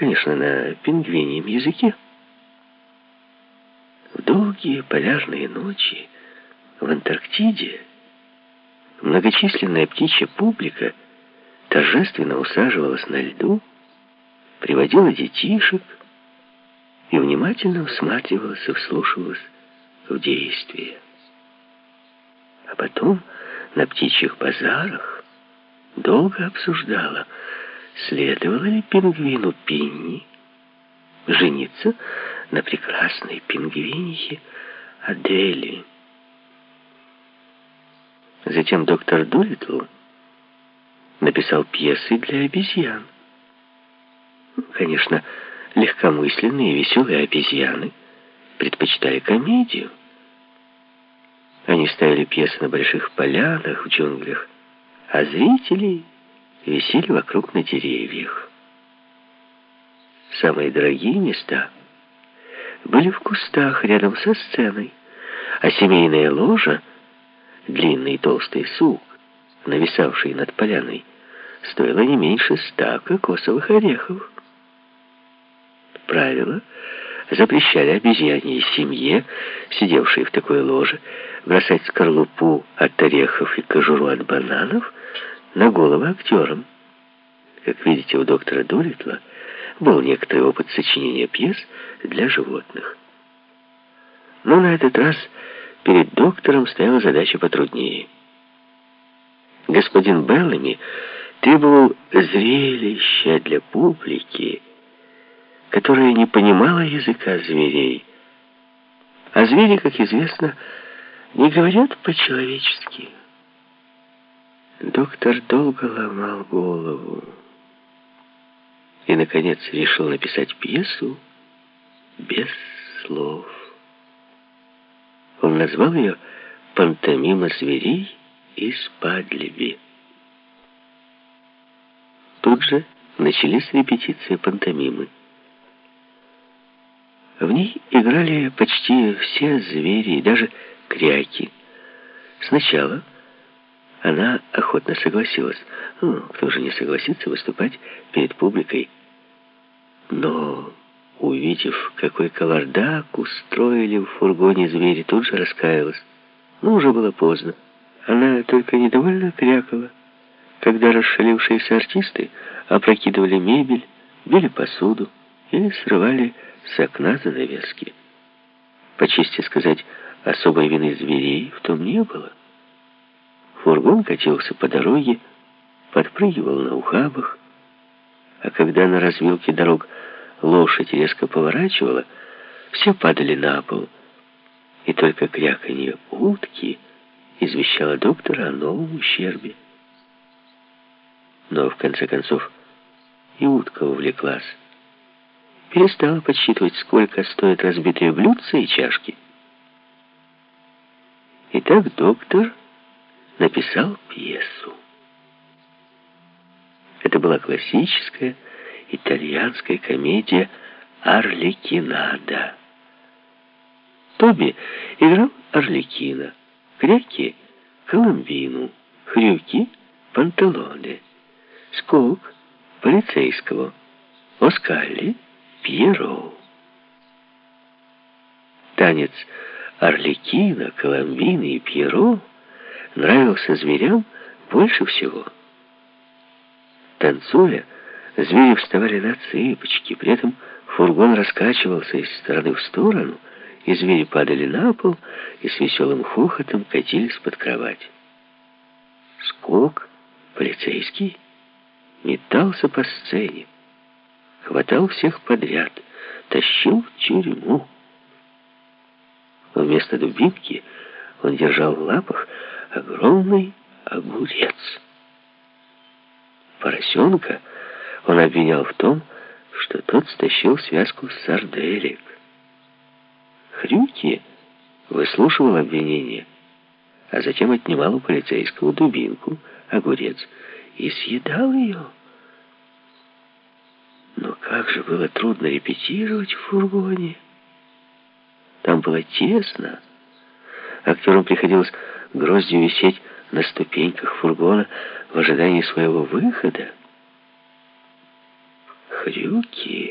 конечно, на пингвиньем языке. В долгие полярные ночи в Антарктиде многочисленная птичья публика торжественно усаживалась на льду, приводила детишек и внимательно всматривалась и вслушивалась в действие. А потом на птичьих базарах долго обсуждала, следовало ли пингвину Пинни жениться на прекрасной пингвинихе Адели. Затем доктор Дулитл написал пьесы для обезьян. Конечно, легкомысленные и веселые обезьяны предпочитали комедию. Они ставили пьесы на больших полянах в джунглях, а зрители висели вокруг на деревьях. Самые дорогие места были в кустах рядом со сценой, а семейная ложа, длинный толстый сук, нависавший над поляной, стоила не меньше ста кокосовых орехов. Правила запрещали обезьяне семье, сидевшей в такой ложе, бросать скорлупу от орехов и кожуру от бананов на головы актерам. Как видите, у доктора Дулитла был некоторый опыт сочинения пьес для животных. Но на этот раз перед доктором стояла задача потруднее. Господин Беллами требовал зрелища для публики, которая не понимала языка зверей. А звери, как известно, не говорят по-человечески. Доктор долго ломал голову и, наконец, решил написать пьесу без слов. Он назвал ее «Пантомима зверей из Падлеби». Тут же начались репетиции пантомимы. В ней играли почти все звери и даже кряки. Сначала она охотно согласилась. Ну, кто же не согласится выступать перед публикой? Но, увидев, какой кавардак устроили в фургоне звери, тут же раскаялась. Но уже было поздно. Она только недовольно крякала, когда расшалившиеся артисты опрокидывали мебель, били посуду или срывали с окна занавески. По чести сказать, Особой вины зверей в том не было. Фургон катился по дороге, подпрыгивал на ухабах, а когда на развилке дорог лошадь резко поворачивала, все падали на пол, и только кряканье утки извещало доктора о новом ущербе. Но, в конце концов, и утка увлеклась. Перестала подсчитывать, сколько стоят разбитые блюдца и чашки. Итак, доктор написал пьесу. Это была классическая итальянская комедия «Арлекинада». Тоби играл Арлекина, Кряки — Коломбину, Хрюки — Панталоне, Скок — полицейского, Оскалли — Пьеро. Танец — Орликина, Коломбины и Пьеро нравился зверям больше всего. Танцуя, звери вставали на цыпочки, при этом фургон раскачивался из стороны в сторону, и звери падали на пол и с веселым хохотом катились под кровать. Скок, полицейский, метался по сцене, хватал всех подряд, тащил в тюрьму. Вместо дубинки он держал в лапах огромный огурец. Поросенка он обвинял в том, что тот стащил связку сарделек. Хрюки выслушивал обвинение, а затем отнимал у полицейского дубинку, огурец, и съедал ее. Но как же было трудно репетировать в фургоне. Там было тесно. Актерам приходилось гроздью висеть на ступеньках фургона в ожидании своего выхода. Хрюки